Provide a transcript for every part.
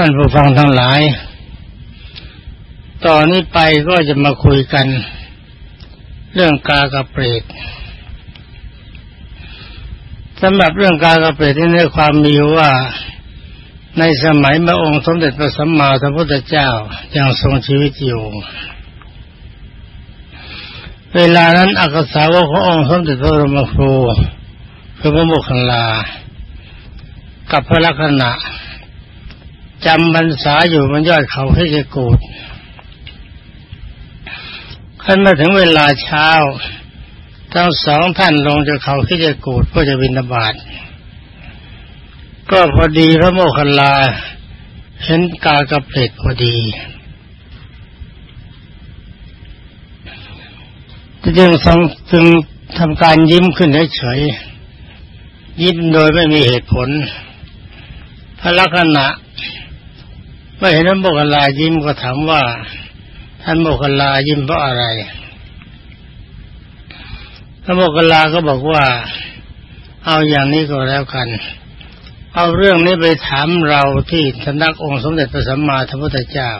ท่านผู้ฟังทั้งหลาย ตอนนี้ไปก็จะมาคุยกัน เรื่องกากระเปรตสำหรับเรื่องกากระเปรตที่ในความมีว่าในสมัยพระองค์สมเด็จพระสัมมาสัมพุทธเจ้ายังทรงชีวิตอยู่ เวลานั้นอักษาวกขององค์สมเด็จพระบรมครูคือพระโมคคัลลา กับพระลักษณะ จำพรรษาอยู่บนยอดเขาให้เกกูดขึ้นมาถึงเวลาเช้าทั้งสองท่านลงจากเขาที่จะกูดเพื่อจะบินบาตก็พอดีพระโมคคัลลา เห็นกากระเพลดพอดีจึงทรงจึงทำการยิ้มขึ้นเฉยยิ้มโดยไม่มีเหตุผลพระลักษณะ เมื่อเห็นท่านโมกขลายิ้มก็ถามว่า ท่านโมกขลายิ้มเพราะอะไรท่านโมกขลาก็บอกว่า เอาอย่างนี้ก็แล้วกัน เอาเรื่องนี้ไปถามเราที่สำนักองค์สมเด็จพระสัมมาสัมพุทธเจ้า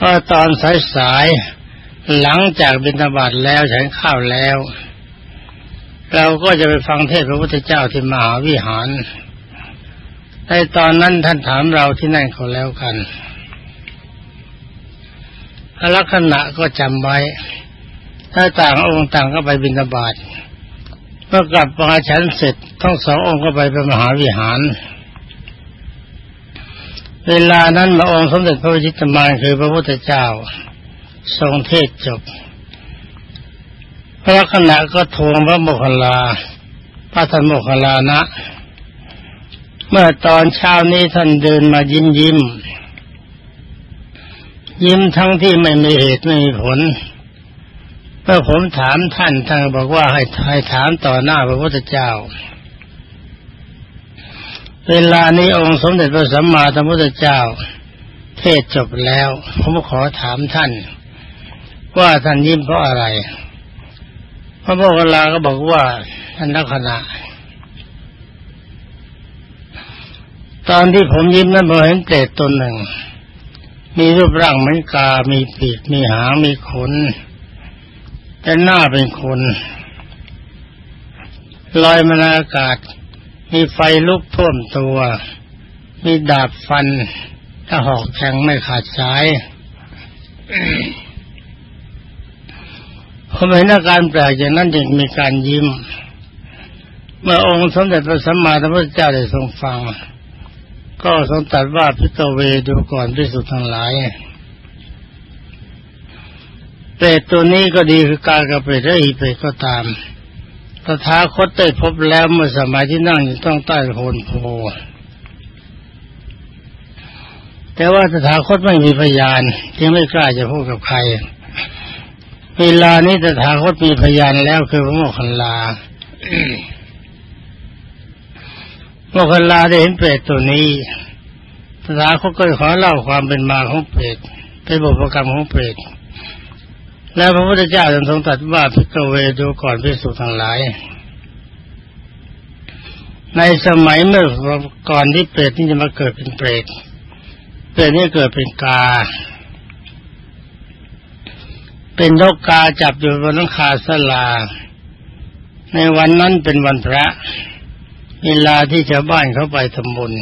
ว่าตอนสายๆหลังจากบิณฑบาตแล้วฉันข้าวแล้ว เราก็จะไปฟังเทศพระพุทธเจ้าที่มหาวิหาร ในตอนนั้นท่านถามเราที่นั่นเขาแล้วกันลักษณะก็จำไว้ ถ้าต่างองค์ต่างก็ไปบิณฑบาตเมื่อกลับมาฉันเสร็จทั้งสององค์ก็ไปเป็นมหาวิหาร เวลานั้นมาองค์สมเด็จพระวิจิตมานคือพระพุทธเจ้า ทรงเทศจบ พระลักษณะก็ทวงพระโมคคัลลาพระธรรมโมคคัลลานะ เมื่อตอนเช้านี้ท่านเดินมายิ้มยิ้ม ยิ้มทั้งที่ไม่มีเหตุไม่มีผลเมื่อผมถามท่านท่านบอกว่าให้ให้ถามต่อหน้าพระพุทธเจ้า เวลานี้องค์สมเด็จพระสัมมาสัมพุทธเจ้า เทศจบแล้ว ผมขอถามท่าน ว่าท่านยิ้มเพราะอะไรพระโมคคัลลาก็บอกว่าท่านลักษณะ ตอนที่ผมยิ้มนั้นผมเห็นเปรตตนหนึ่ง มีรูปร่างเหมือนกา มีปีก มีหาง มีขน แต่หน้าเป็นคนลอยมาในอากาศ มีไฟลุกท่วมตัว มีดาบฟัน ถ้าหอกแข็งไม่ขาดสาย ผมเห็นอาการแปลกอย่างนั้นจึงมีการยิ้ม เมื่อองค์สมเด็จพระสัมมาสัมพุทธเจ้าได้ทรงฟัง ก็ทรงตัดว่าพิกเวดูก่อนพิสุทธ์ทั้งหลายเปรตตัวนี้ก็ดีคือการกับเปรตได้อีเปรตก็ตามตถาคตได้พบแล้วเมื่อสมัยที่นั่งอยู่ต้องใต้โคนโพแต่ว่าตถาคตไม่มีพยานจึงไม่กล้าจะพูดกับใคร เวลานี้ตถาคตมีพยานแล้วคือพระโมคคัลลา โมคคัลลาได้เห็นเปรตตัวนี้ภาษาเขาก็ขอเล่าความเป็นมาของเปรตเป็นบุพกรรมของเปรตแล้วพระพุทธเจ้าทรงตรัสว่าพิกเวดูก่อนพิสุทั้งหลาย ในสมัยเมื่อก่อนที่เปรตนี่จะมาเกิดเป็นเปรตเปรตนี่เกิดเป็นกา เป็นนกกาจับอยู่บนหลังคาสลา ในวันนั้นเป็นวันพระ เวลาที่ชาวบ้านเขาไปทำบุญ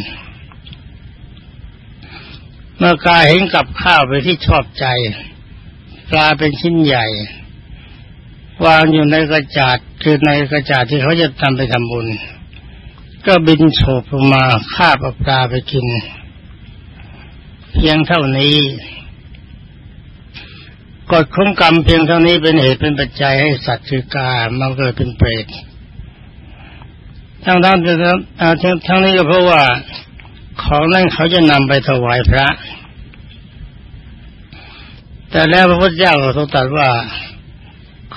เมื่อกาเห็นกับข้าวไปที่ชอบใจปลาเป็นชิ้นใหญ่ วางอยู่ในกระจาดคือในกระจาดที่เขาจะทำไปทำบุญ ก็บินโฉบลงมาคาบเอาปลาไปกิน เพียงเท่านี้กฎของกรรมเพียงเท่านี้เป็นเหตุเป็นปัจจัยให้สัตว์คือกามาเกิดเป็นเปรต ทั้งทั้งทั้งทั้งนี้ก็เพราะว่าของนั้นเขาจะนำไปถวายพระ แต่แล้วพระพุทธเจ้าก็ทรงตรัสว่า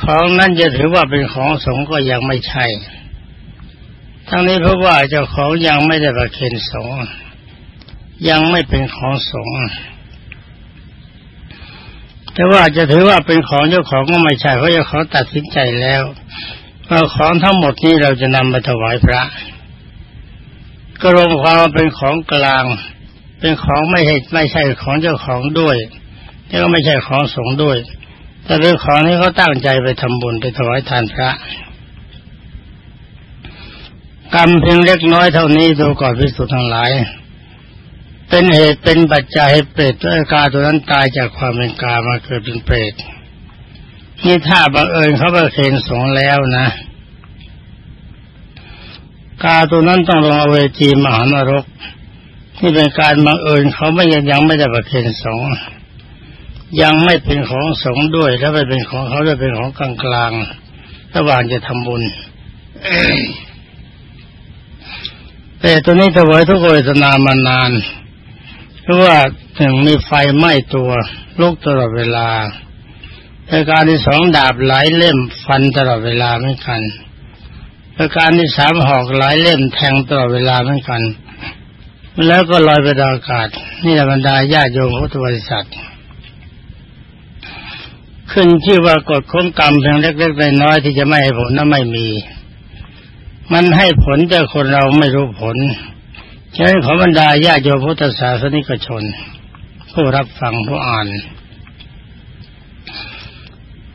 ของนั้นจะถือว่าเป็นของสงฆ์ก็ยังไม่ใช่ ทั้งนี้เพราะว่าเจ้าของยังไม่ได้ประเคนสงฆ์ยังไม่เป็นของสงฆ์แต่ว่าจะถือว่าเป็นของเจ้าของก็ไม่ใช่เพราะเจ้าของตัดสินใจแล้ว ว่าของทั้งหมดนี้เราจะนำมาถวายพระ ก็รวมความเป็นของกลาง เป็นของไม่เหตุไม่ใช่ของเจ้าของด้วยแล้วก็ไม่ใช่ของสงฆ์ด้วย แต่เป็นของที่เขาตั้งใจไปทำบุญไปถวายทานพระ กรรมเพียงเล็กน้อยเท่านี้ดูก่อนพิสุทธ์ทั้งหลาย เป็นเหตุเป็นปัจจัยให้เปรตตัวกาตัวนั้นตายจากความเป็นกามาเกิดเป็นเปรต นี่ถ้าบังเอิญเขาประเคนสงแล้วนะ กาตัวนั้นต้องลงเวจีมหานรกนี่เป็นการบังเอิญเขาไม่ยังยังไม่ได้ประเคนสงยังไม่เป็นของสงด้วยถ้าไม่เป็นของเขาจะเป็นของกลางกลางระหว่างจะทำบุญแต่ตัวนี้ถวายทุกเวทนามานาน เพราะว่าถึงมีไฟไหม้ตัวลุกตลอดเวลา ประการที่สองดาบหลายเล่มฟันตลอดเวลาเหมือนกันประการที่สามหอกหลายเล่มแทงตลอดเวลาเหมือนกัน แล้วก็ลอยไปดอากาศ นี่แหละบรรดาญาโยมพุทธบริษัท ขึ้นที่ว่ากฎของกรรมเพียงเล็กๆน้อยๆที่จะไม่ให้ผลนั้นไม่มี มันให้ผลแต่คนเราไม่รู้ผลฉะนั้นขอบรรดาญาโยมพุทธศาสนิกชน ผู้รับฟังผู้อ่าน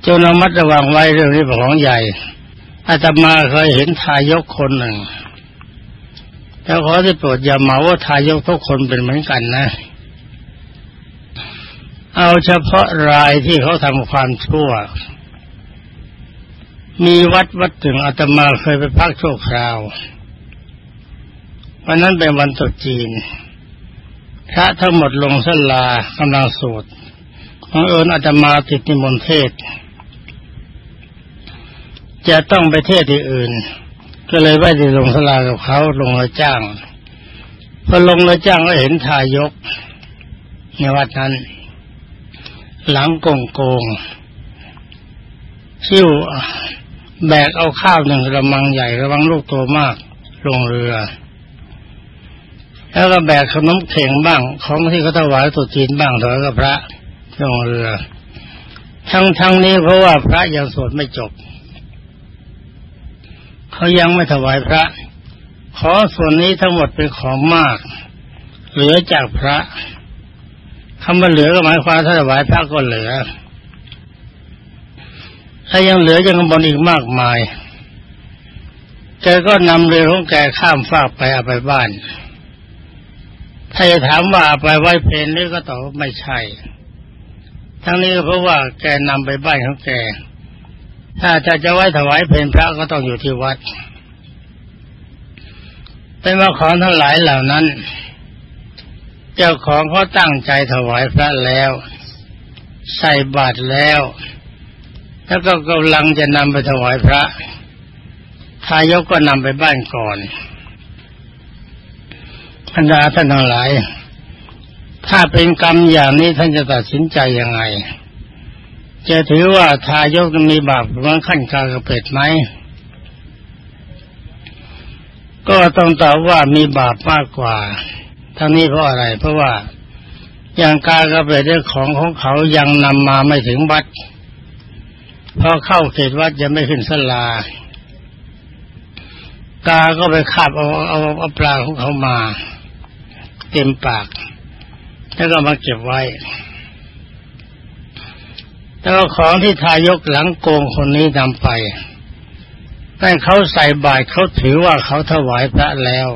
จงระมัดระวังไว้เรื่องนี้เป็นของใหญ่อาตมาเคยเห็นทายกคนหนึ่งแล้วขอที่โปรดอย่ามาว่าทายกทุกคนเป็นเหมือนกันนะ เอาเฉพาะรายที่เขาทำความชั่ว มีวัดวัดถึงอาตมาเคยไปพักชั่วคราววันนั้นเป็นวันตรุษจีน พระทั้งหมดลงสลากำลังสวดบังเอิญอาตมาติดนิมนต์เทศ จะต้องไปเทศที่อื่น ก็เลยไม่ได้ลงสลากับเขาลงละจ้างพอลงละจ้างก็เห็นทายกในวัดนั้น หลังโกงโกงชิ่วแบกเอาข้าวหนึ่งระมังใหญ่ระวังลูกโตมากลงเรือ แล้วก็แบกขนมเข่งบ้าง ของที่เขาถวายตุจีนบ้างถวายกับพระลงเรือ ทั้งทั้งนี้เพราะว่าพระยังสวดไม่จบ เขายังไม่ถวายพระ ขอส่วนนี้ทั้งหมดเป็นของมาก เหลือจากพระคำว่าเหลือก็หมายความถ้าถวายพระก็เหลือ ถ้ายังเหลือยังบนอีกมากมายแกก็นำเรือของแกข้ามฟากไปเอาไปบ้าน ถ้าจะถามว่าไปไหว้เพลนนี่ก็ตอบไม่ใช่ ทั้งนี้เพราะว่าแกนำไปบ้านของแก ถ้าจะจะไว้ถวายเพลงพระก็ต้องอยู่ที่วัด เป็นว่าของทั้งหลายเหล่านั้น เจ้าของเขาตั้งใจถวายพระแล้ว ใส่บาตรแล้ว แล้วก็กำลังจะนำไปถวายพระทายกก็นำไปบ้านก่อนบรรดาท่านทั้งหลาย ถ้าเป็นกรรมอย่างนี้ท่านจะตัดสินใจยังไง จะถือว่าทายกมีบาปเหมือนขั้นกากระเป็ดไหม ก็ต้องตอบว่ามีบาปมากกว่า ทั้งนี้เพราะอะไร เพราะว่าอย่างกากระเป็ดเรื่องของของเขายังนำมาไม่ถึงวัดพอเข้าเขตวัดจะไม่ขึ้นสลา กาก็ไปคาบเอาเอาเอาปลาของเขามา เต็มปาก แล้วก็มาเก็บไว้ แล้วของที่ทายกหลังโกงคนนี้นำไปแต่เขาใส่บาตรเขาถือว่าเขาถวายพระแล้ว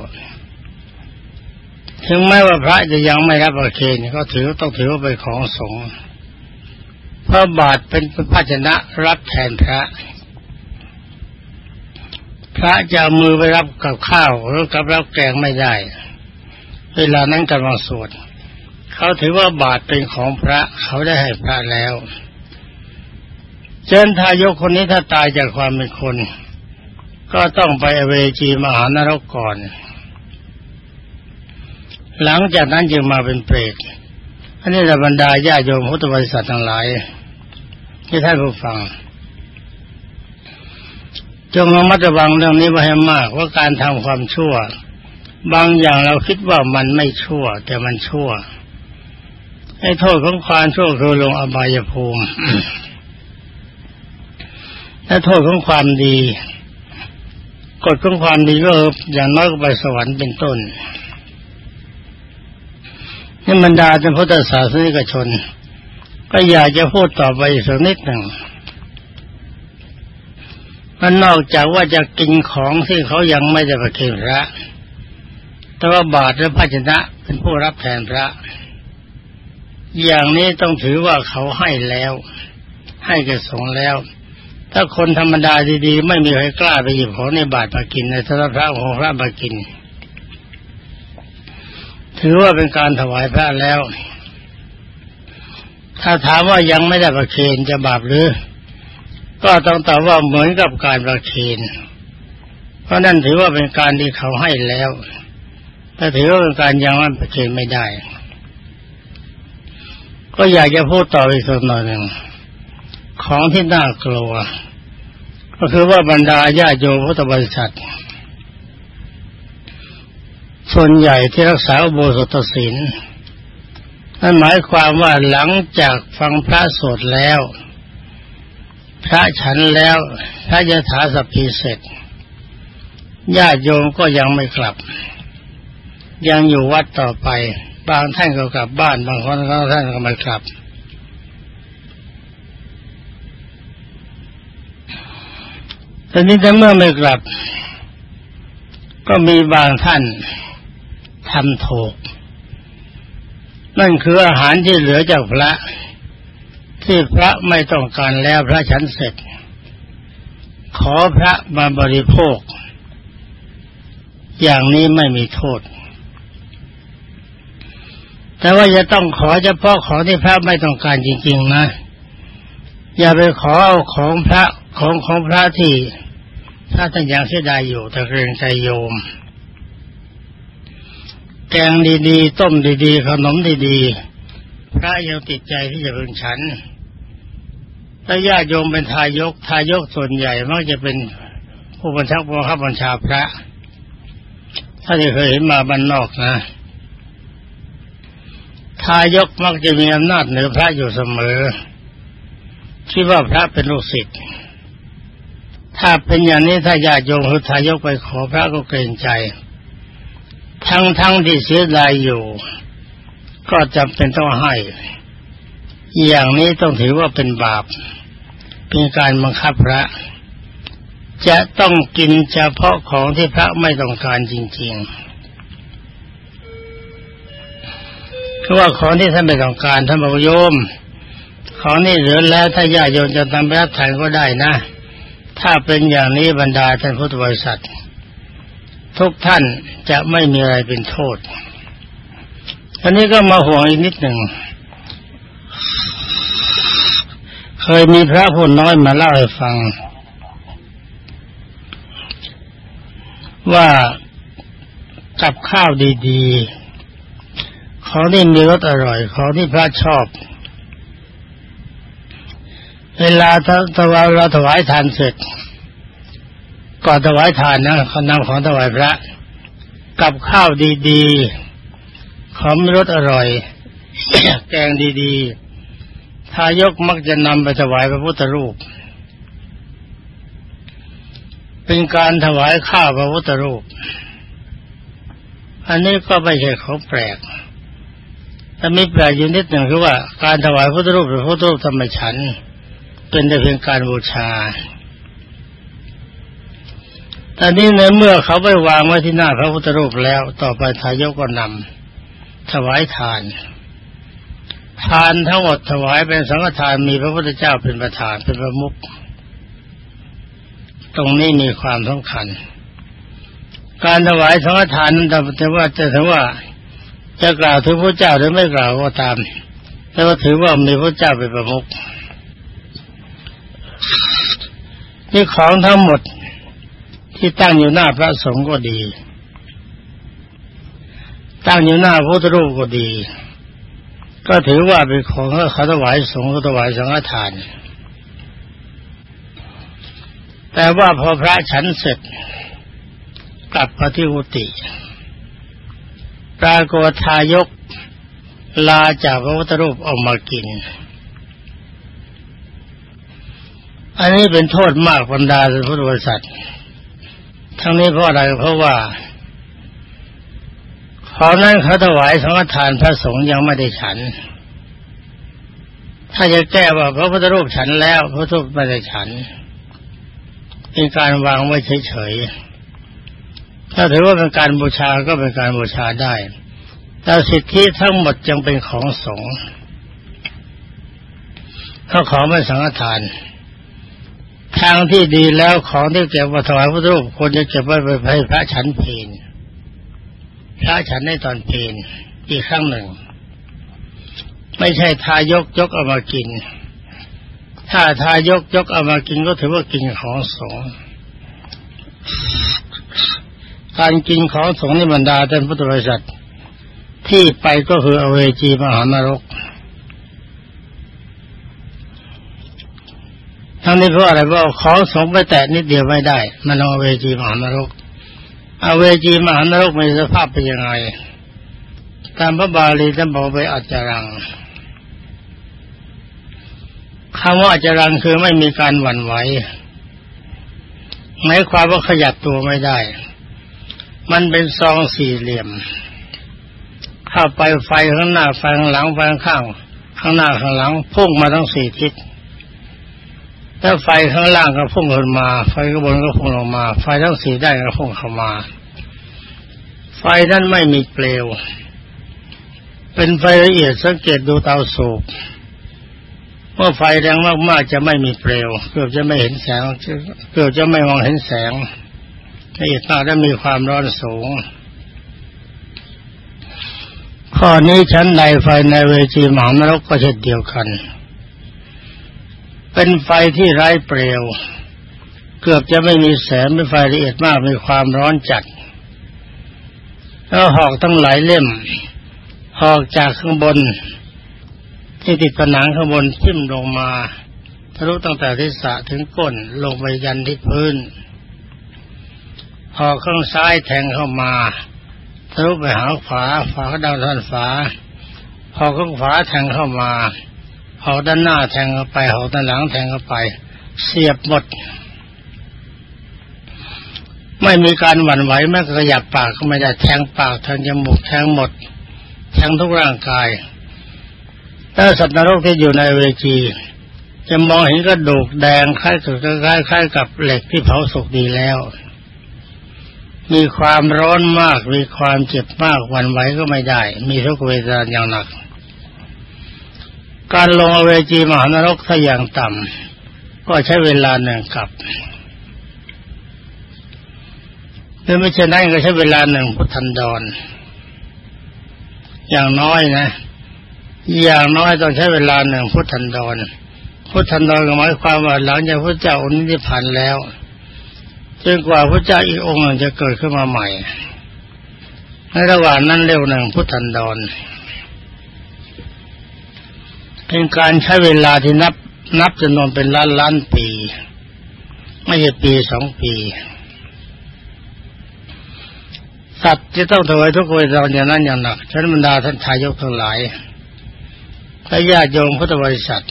ถึงแม้ว่าพระจะยังไม่รับประเคนเขาถือต้องถือว่าเป็นของสงฆ์เพราะบาตรเป็นภาชนะรับแทนพระ พระจะมือไปรับกับข้าวหรือกับรับแกงไม่ได้ เวลานั้นกำลังสวดเขาถือว่าบาตรเป็นของพระเขาได้ให้พระแล้ว เจนทายกคนนี้ถ้าตายจากความเป็นคน ก็ต้องไปเวจีมหานรกก่อน หลังจากนั้นจึงมาเป็นเปรตอันนี้ระบรรดาญาโยมพุทธบริษัททั้งหลาย ที่ท่านผู้ฟังจงระมัดระวังเรื่องนี้ไว้ให้มากว่าการทำความชั่ว บางอย่างเราคิดว่ามันไม่ชั่ว แต่มันชั่วไอ้โทษของความชั่วคือลงอบายภูมิ และโทษของความดี กฎของความดีก็อย่างน้อยก็ไปสวรรค์เป็นต้นนี่บรรดาจนพุทธศาสนิกชน ก็อยากจะพูดต่อไปสักนิดหนึ่งมันนอกจากว่าจะกินของที่เขายังไม่ได้ประเคนพระ แต่ว่าบาตรและภาชนะเป็นผู้รับแทนพระ อย่างนี้ต้องถือว่าเขาให้แล้ว ให้กระสงแล้ว ถ้าคนธรรมดาดีๆ ไม่มีใครกล้าไปหยิบของในบาตรมากินในสำหรับพระของพระมากิน ถือว่าเป็นการถวายพระแล้ว ถ้าถามว่ายังไม่ได้ประเคนจะบาปหรือ ก็ต้องตอบว่าเหมือนกับการประเคนเพราะนั่นถือว่าเป็นการที่เขาให้แล้วถ้าถือว่าเป็นการยังไม่ประเคนไม่ได้ ก็อยากจะพูดต่ออีกสักหน่อยหนึ่ง ของที่น่ากลัว ก็คือว่าบรรดาญาโยพุทธบริษัท ส่วนใหญ่ที่รักษาโบสถศีลนั่นหมายความว่าหลังจากฟังพระสวดแล้ว พระฉันแล้ว พระยถาสัพพีเสร็จญาติโยมก็ยังไม่กลับ ยังอยู่วัดต่อไป บางท่านก็กลับบ้าน บางคนก็ท่านก็ไม่กลับ ตอนนี้ถ้าเมื่อไม่กลับ ก็มีบางท่านทำถูก นั่นคืออาหารที่เหลือจากพระ ที่พระไม่ต้องการแล้วพระฉันเสร็จ ขอพระมาบริโภค อย่างนี้ไม่มีโทษ แต่ว่าจะต้องขอเฉพาะของที่พระไม่ต้องการจริง ๆ นะ อย่าไปขอเอาของพระ ของของพระที่ ถ้าท่านยังเสียดายอยู่ต่เกรงใจโยม แกงดีๆ ต้มดีๆ ขนมดีๆ พระยังติดใจที่จะเป็นฉันถ้าญาติโยมเป็นทายก ทายกส่วนใหญ่มักจะเป็นผู้บัญชาผู้ขับบัญชาพระ ถ้าที่เคยเห็นมาบรรนนอกนะทายกมักจะมีอำนาจเหนือพระอยู่เสมอคิดว่าพระเป็นลูกศิษย์ ถ้าเป็นอย่างนี้ถ้าญาติโยมคือทายกไปขอพระก็เกรงใจ ทั้งทั้งที่เสียดายอยู่ ก็จำเป็นต้องให้ อย่างนี้ต้องถือว่าเป็นบาป เป็นการบังคับพระ จะต้องกินเฉพาะของที่พระไม่ต้องการจริงๆคือว่าของที่ท่านไม่ต้องการท่านบอกโยม ของนี่เหลือแล้วถ้าญาติโยมจะทำไปรับทานก็ได้นะ ถ้าเป็นอย่างนี้บรรดาท่านพุทธบริษัท ทุกท่านจะไม่มีอะไรเป็นโทษอันนี้ก็มาห่วงอีกนิดหนึ่ง เคยมีพระผู้น้อยมาเล่าให้ฟัง ว่ากับข้าวดีๆ ของที่มีรสอร่อย ของที่พระชอบ เวลาถวายเราถวายทานเสร็จก่อนถวายทานนะเขานำของถวายพระ กับข้าวดีๆ ของมีรสอร่อย แกงดีๆ ทายกมักจะนำไปถวายพระพุทธรูป เป็นการถวายข้าวพระพุทธรูป อันนี้ก็ไม่ใช่ของแปลกแต่มีแปลกอยู่นิดหนึ่งคือว่าการถวายพระพุทธรูปหรือพระพุทธรูปธรรมฉัน เป็นแต่เพียงการบูชาแต่นี้ในเมื่อเขาไปวางไว้ที่หน้าพระพุทธรูปแล้ว ต่อไปทายกก็นำถวายทาน ทานทั้งหมดถวายเป็นสังฆทานมีพระพุทธเจ้าเป็นประธานเป็นประมุขตรงนี้มีความสำคัญ การถวายสังฆทานนั้นแต่ว่าจะถือว่าจะกล่าวถึงพระเจ้าหรือไม่กล่าวก็ตาม แต่ว่าถือว่ามีพระเจ้าเป็นประมุข นี่ของทั้งหมดที่ตั้งอยู่หน้าพระสงฆ์ก็ดี ตั้งอยู่หน้าพระพุทธรูปก็ดี ก็ถือว่าเป็นของเขาถวายสงฆ์ถวายสังฆทาน แต่ว่าพอพระฉันเสร็จกลับมาที่อุติปรากฏทายกลาจากพระพุทธรูปออกมากิน อันนี้เป็นโทษมากบรรดาพุทธบริษัท ทั้งนี้เพราะอะไรเพราะว่าของนั้นเขาถวายสังฆทานพระสงฆ์ยังไม่ได้ฉัน ถ้าจะแก้ว่าพระพุทธรูปฉันแล้วพระพุทธรูปไม่ได้ฉัน เป็นการวางไว้เฉยๆ ถ้าถือว่าเป็นการบูชาก็เป็นการบูชาได้ แต่สิทธิทั้งหมดจึงเป็นของสงฆ์เขาขอไม่สังฆทาน ทางที่ดีแล้วของที่เก็บมาถวายพระรูปควรจะเก็บไว้ไปให้พระฉันเพลพระฉันในตอนเพลอีกครั้งหนึ่ง ไม่ใช่ทายกยกเอามากิน ถ้าทายกยกเอามากินก็ถือว่ากินของสงการกินของสงในบรรดาท่านพุทธบริษัทที่ไปก็คืออเวจีมหานรก ทั้งนี้เพราะอะไรเพราะของสงไปแตะนิดเดียวไม่ได้ มันเอาเวจีมหานรกเอาเวจีมหานรกมีสภาพเป็นยังไง ตามพระบาลีท่านบอกไปอัจจรังคำว่าอัจจรังคือไม่มีการหวั่นไหวหมายความว่าขยับตัวไม่ได้ มันเป็นซองสี่เหลี่ยม เข้าไปไฟข้างหน้าไฟข้างหลังไฟข้างข้างหน้าข้างหลังพุ่งมาทั้งสี่ทิศ ถ้าไฟข้างล่างก็พุ่งขึ้นมา ไฟข้างบนก็พุ่งลงมา ไฟทั้งสี่ได้ก็พุ่งเข้ามา ไฟนั้นไม่มีเปลว เป็นไฟละเอียดสังเกตดูเตาสูบเมื่อไฟแรงมากๆจะไม่มีเปลวเกือบจะไม่เห็นแสงเกือบจะไม่มองเห็นแสงละเอียดมากและมีความร้อนสูง ข้อนี้ชั้นในไฟในเวทีหมานรกก็เช่นเดียวกัน เป็นไฟที่ไร้เปลว เกือบจะไม่มีแสงเป็นไฟละเอียดมากมีความร้อนจัด แล้วหอกตั้งหลายเล่ม หอกจากข้างบน ที่ติดผนังข้างบนทิ่มลงมาทะลุตั้งแต่ทิศะถึงก้นลงไปยันที่พื้น หอกข้างซ้ายแทงเข้ามาทะลุไปหาขวาฝาดาวท่านฝาหอกข้างขวาแทงเข้ามา หอกด้านหน้าแทงเข้าไปหอกด้านหลังแทงเข้าไป เสียบหมด ไม่มีการหวั่นไหวแม้ขยับปากก็ไม่ได้แทงปากแทงจมูกแทงหมด แทงทุกร่างกายถ้าสัตว์นรกที่อยู่ในเวทีจะมองเห็นกระดูกแดงคล้ายกับคล้ายคล้ายกับเหล็กที่เผาสุกดีแล้ว มีความร้อนมาก มีความเจ็บมากหวั่นไหวก็ไม่ได้ มีทุกเวทนาอย่างหนัก การลงอเวจีมหานรกถ้าอย่างต่ำก็ใช้เวลาหนึ่งกับหรือไม่ใช่นั้นก็ใช้เวลาหนึ่งพุทธันดร อย่างน้อยนะ อย่างน้อยต้องใช้เวลาหนึ่งพุทธันดร พุทธันดรหมายความว่าหลังจากพระเจ้าองค์นี้ผ่านแล้วจนกว่าพระเจ้าอีกองค์จะเกิดขึ้นมาใหม่ในระหว่างนั้นเร็วหนึ่งพุทธันดร เป็นการใช้เวลาที่นับนับจำนวนเป็นล้านล้านปี ไม่ใช่ปีสองปี สัตว์จะต้องถวายทุกเวลาอย่างนั้นอย่างหนักฉันบรรดาท่านทายกทั้งหลายถ้าญาติโยมพุทธบริษัท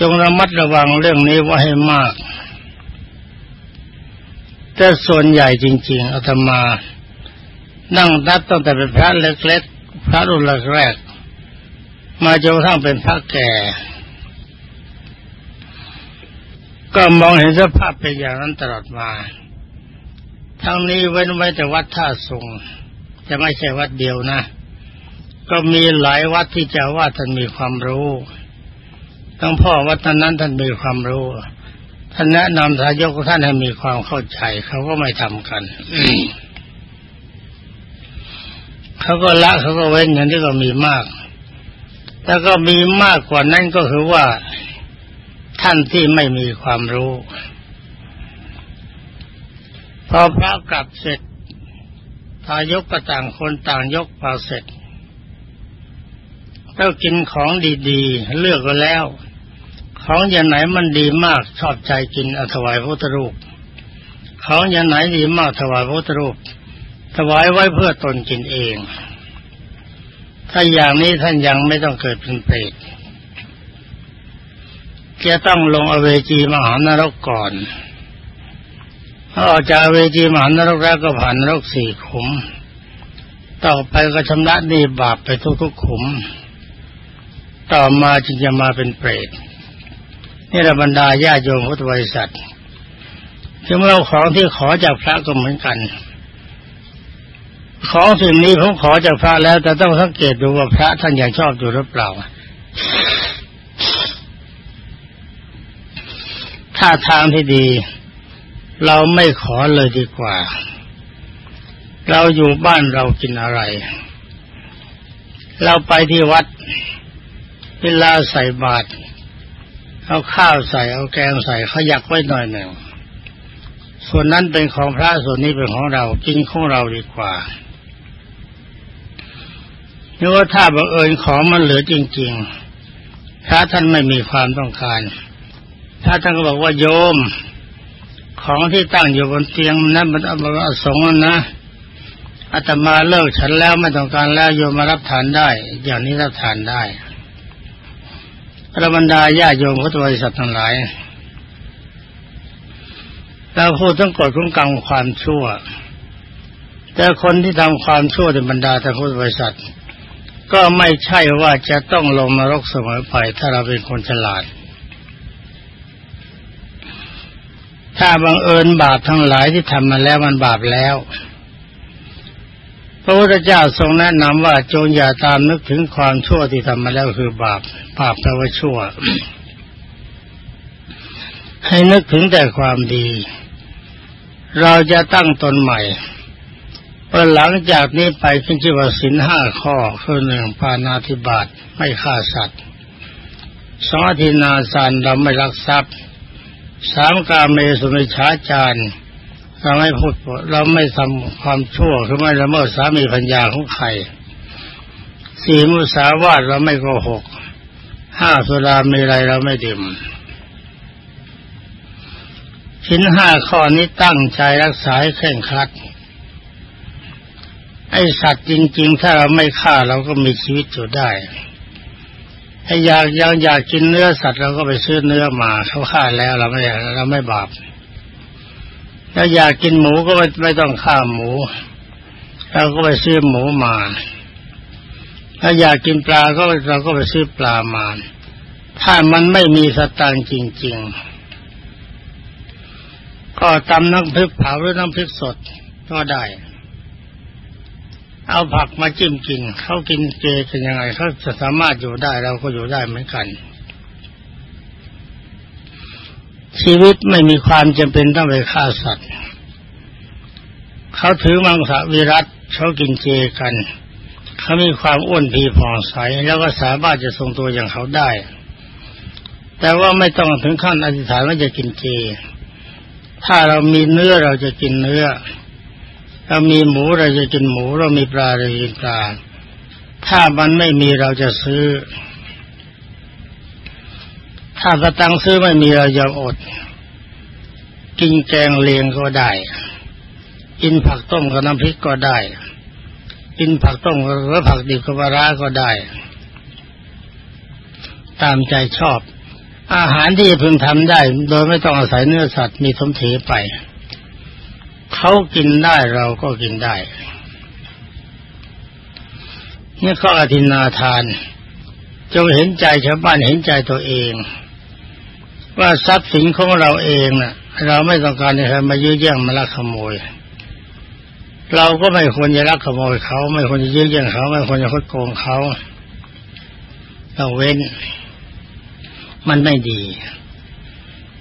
จงระมัดระวังเรื่องนี้ว่าให้มาก แต่ส่วนใหญ่จริง ๆอาตมา นั่งนับตั้งแต่เป็นพระเล็กๆพระรุ่นแรก มาจนกระทั่งเป็นพระแก่ ก็มองเห็นสภาพเป็นอย่างนั้นตลอดมา ทั้งนี้เว้นไว้แต่วัดท่าสุงจะไม่ใช่วัดเดียวนะ ก็มีหลายวัดที่จะว่าท่านมีความรู้ทั้งพ่อวัดนั้นท่านมีความรู้ท่านแนะนำทายกท่านให้มีความเข้าใจ เขาก็ไม่ทำกันเขาก็ละเขาก็เว้นอย่างที่ก็มีมาก แล้วก็มีมากกว่านั้นก็คือว่าท่านที่ไม่มีความรู้ พอพระกลับเสร็จทายกก็ต่างคนต่างยกพอเสร็จต้องกินของดีๆ เลือกก็แล้ว ของอย่างไหนมันดีมากชอบใจกินอถวายพระพุทธรูป ของอย่างไหนดีมากถวายพระพุทธรูป ถวายไว้เพื่อตนกินเอง ถ้าอย่างนี้ท่านยังไม่ต้องเกิดเป็นเปรตจะต้องลงอเวจีมหานรกก่อนออกจากเวทีมหานรกแล้วก็ผ่านนรกสี่ขุม ต่อไปก็ชำระนี้บาปไปทุกๆขุม ต่อมาจึงจะมาเป็นเปรตนี่ระบรรดาญาโยมพุทธบริษัทถึงเราของที่ขอจากพระก็เหมือนกัน ของสิ่งนี้ผมขอจากพระแล้วแต่ต้องสังเกตดูว่าพระท่านยังชอบอยู่หรือเปล่า ถ้าทางที่ดี เราไม่ขอเลยดีกว่า เราอยู่บ้านเรากินอะไร เราไปที่วัด เวลาใส่บาตรเอาข้าวใส่เอาแกงใส่เขาอยากไว้หน่อยหนึ่งส่วนนั้นเป็นของพระส่วนนี้เป็นของเรากินของเราดีกว่า นึกว่าถ้าบังเอิญของมันเหลือจริง ๆ พระท่านไม่มีความต้องการถ้าท่านก็บอกว่าโยม ของที่ตั้งอยู่บนเตียงนั้นมันเอามาสงนะอาตมาเลิกฉันแล้วไม่ต้องการแล้วโยมมารับทานได้ อย่างนี้รับทานได้พระบรรดาญาโยมพุทธบริษัททั้งหลายเราพูดต้องกฎของกรรมความชั่ว แต่คนที่ทำความชั่วในบรรดาแต่พุทธบริษัท ก็ไม่ใช่ว่าจะต้องลงนรกเสมอไป ถ้าเราเป็นคนฉลาด ถ้าบังเอิญบาปทั้งหลายที่ทำมาแล้วมันบาปแล้ว พระพุทธเจ้าทรงแนะนำว่าจงอย่าตามนึกถึงความชั่วที่ทำมาแล้วคือบาปบาปแปลว่าชั่ว ให้นึกถึงแต่ความดี เราจะตั้งตนใหม่ เมื่อหลังจากนี้ไปขึ้นชื่อว่าสินห้าข้อคือหนึ่งปานาธิบาตไม่ฆ่าสัตว์สองทินาสารเราไม่รักทรัพย์สามกาเมสุมิชาจารเราไม่พูดเราไม่ทำความชั่วคือไม่ละเมิดสามีพัญญาของใครสี่มุสาวาทเราไม่โกหกห้าสุรามีไรเราไม่ดื่มชิ้นห้าข้อนี้ตั้งใจรักษาให้แข่งขัด ไอสัตว์จริง ๆ ถ้าเราไม่ฆ่าเราก็มีชีวิตอยู่ได้ถ้าอยากยังอยากกินเนื้อสัตว์เราก็ไปซื้อเนื้อมาเขาฆ่าแล้วเราไม่เราไม่บาปถ้าอยากกินหมูก็ไม่ไม่ต้องฆ่าหมู เราก็ไปซื้อหมูมา ถ้าอยากกินปลาก็เราก็ไปซื้อปลามา ถ้ามันไม่มีสตางค์จริง ๆ ก็ตำน้ำพริกเผาหรือน้ำพริกสดก็ได้ เอาผักมาจิ้มกินเขากินเจเป็นยังไงเขาจะสามารถอยู่ได้เราก็อยู่ได้เหมือนกัน ชีวิตไม่มีความจำเป็นต้องไปฆ่าสัตว์เขาถือมังสวิรัตเขากินเจกันเขามีความอ้วนพีผ่องใสแล้วก็สามารถจะทรงตัวอย่างเขาได้ แต่ว่าไม่ต้องถึงขั้นอธิษฐานว่าจะกินเจ ถ้าเรามีเนื้อเราจะกินเนื้อ เรามีหมูเราจะกินหมูเรามีปลาเราจะกินปลาถ้ามันไม่มีเราจะซื้อ ถ้าสตังซื้อไม่มีเราจะอด กินแกงเลียงก็ได้กินผักต้มกับน้ำพริกก็ได้กินผักต้มหรือผักดิบกับปลาก็ได้ ตามใจชอบ อาหารที่พึงทำได้ โดยไม่ต้องอาศัยเนื้อสัตว์มีสมเถไป เขากินได้เราก็กินได้นี่ข้ออธินาทาน จงเห็นใจชาวบ้านเห็นใจตัวเอง ว่าทรัพย์สินของเราเองนะ่ะ เราไม่ต้องการให้ใครมายื้อแย่งมาลักขโมย เราก็ไม่ควรจะลักขโมยเขา ไม่ควรจะยื้อแย่งเขา ไม่ควรจะคดโกงเขาเราเว้น มันไม่ดี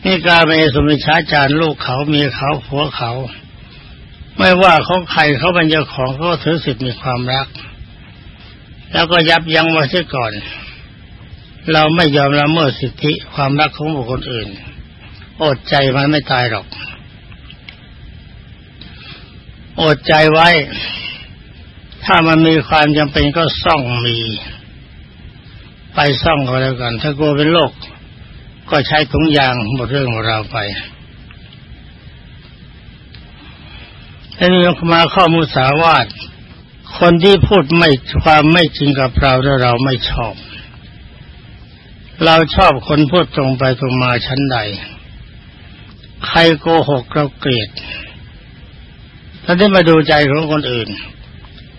นี่การไปสมิชาจารลูกเขาเมียเขาผัวเขา ไม่ว่าเขาใครเขาเป็นเจ้าของเขาถือสิทธิ์มีความรัก แล้วก็ยับยั้งไว้เสียก่อน เราไม่ยอมละเมิดสิทธิความรักของบุคคลอื่น อดใจมันไม่ตายหรอก อดใจไว้ ถ้ามันมีความจำเป็นก็ซ่องมี ไปซ่องก็แล้วกัน ถ้ากลัวเป็นโรคก็ใช้ถุงยางหมดเรื่องของเราไป ถ้ามีมาข้อมูลสาวาตคนที่พูดไม่ความไม่จริงกับเราแล้วเราไม่ชอบ เราชอบคนพูดตรงไปตรงมาชั้นใด ใครโกหกเราเกลียดถ้าได้มาดูใจของคนอื่น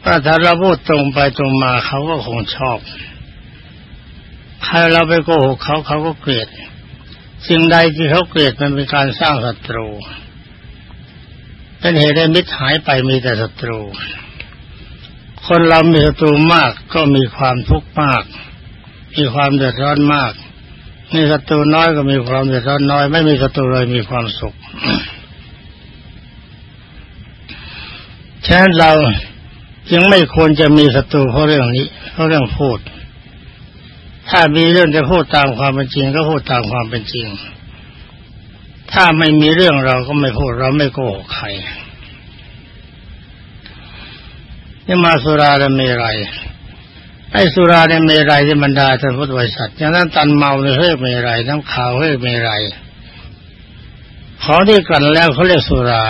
ว่าถ้าเราพูดตรงไปตรงมาเขาก็คงชอบ ใครเราไปโกหกเขาเขาก็เกลียดสิ่งใดที่เขาเกลียดมันเป็นการสร้างศัตรู เป็นเหตุให้มิตรหายไปมีแต่ศัตรู คนเรามีศัตรูมากก็มีความทุกข์มาก มีความเดือดร้อนมาก มีศัตรูน้อยก็มีความเดือดร้อนน้อย ไม่มีศัตรูเลยมีความสุขฉะนั้นเราจึงไม่ควรจะมีศัตรูเพราะเรื่องนี้ เพราะเรื่องพูด ถ้ามีเรื่องจะพูดตามความเป็นจริงก็พูดตามความเป็นจริง ถ้าไม่มีเรื่องเราก็ไม่พูดเราไม่โกหกใครนี่มาสุราและเมรัยไอ้สุราในเมรัยที่บรรดาท่านพุทธบริษัทอย่างนั้นตันเมาในเฮ้ยเมรัยน้ำขาวเฮ้ยเมรัยของที่กันแล้วเขาเรียกสุรา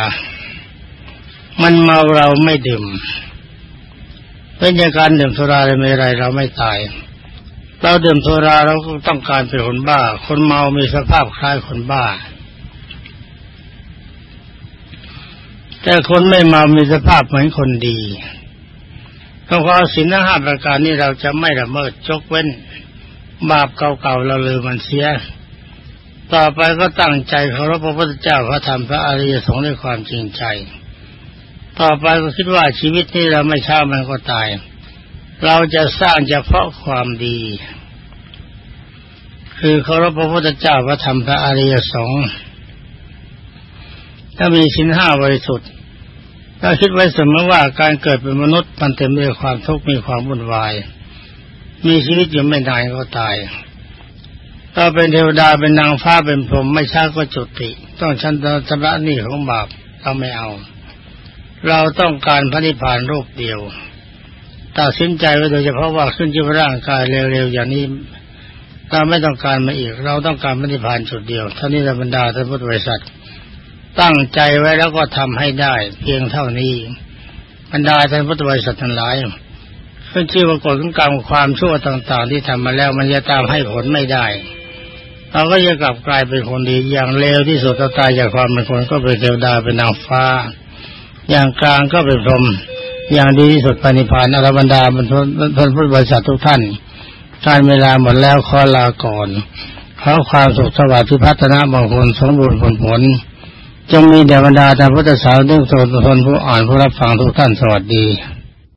มันเมาเราไม่ดื่มเป็นอย่างการดื่มสุราในเมรัยเราไม่ตาย เราดื่มสุราเราต้องการเป็นคนบ้า คนเมามีสภาพคล้ายคนบ้า แต่คนไม่เมามีสภาพเหมือนคนดีเพราะสินห้าประการนี้เราจะไม่ละเมิดจกเว้น บาปเก่าๆเราลืมมันเสีย ต่อไปก็ตั้งใจเคารพพระพุทธเจ้าพระธรรมพระอริยสงฆ์ด้วยความจริงใจ ต่อไปก็คิดว่าชีวิตนี้เราไม่ช้ามันก็ตาย เราจะสร้างเฉพาะความดี คือเคารพพระพุทธเจ้าพระธรรมพระอริยสงฆ์ ถ้ามีสินห้าบริสุทธิ์เราคิดไว้เสมอว่าการเกิดเป็นมนุษย์มันเต็มไปด้วยความทุกข์มีความวุ่นวาย มีชีวิตอยู่ไม่นานก็ตายถ้าเป็นเทวดาเป็นนางฟ้าเป็นพรหมไม่ช้าก็จุติ ต้องชันชำระหนี้ของบาปเราไม่เอา เราต้องการพระนิพพานรูปเดียวตัดสินใจไว้โดยเฉพาะว่าขึ้นจีวร่างกายเร็วๆอย่างนี้เราไม่ต้องการมาอีก เราต้องการพระนิพพานจุดเดียวท่านี้บรรดาท่านพุทธบริษัท ตั้งใจไว้แล้วก็ทำให้ได้ เพียงเท่านี้บรรดาท่านพุทธบริษัททั้งหลายขึ้นชื่อว่ากฎของกรรมความชั่วต่าง ๆ ที่ทำมาแล้วมันจะตามให้ผลไม่ได้เราก็จะกลับกลายเป็นคนดีอย่างเลวที่สุดตายจากความเป็นคนก็เป็นเทวดาเป็นนางฟ้า อย่างกลางก็เป็นพรหมอย่างดีที่สุดปณิพานอรบรรดาบรรทุนพุทธบริษัททุกท่าน การเวลาหมดแล้วขอลาก่อนขอความสุขสวัสดิ์ที่พัฒนาบางคนสมบูรณ์ผลผล จงมีเดวดาท่านพุทธสาวกทุกทนผู้อ่านผู้รับฟังทุกท่านสวัสดี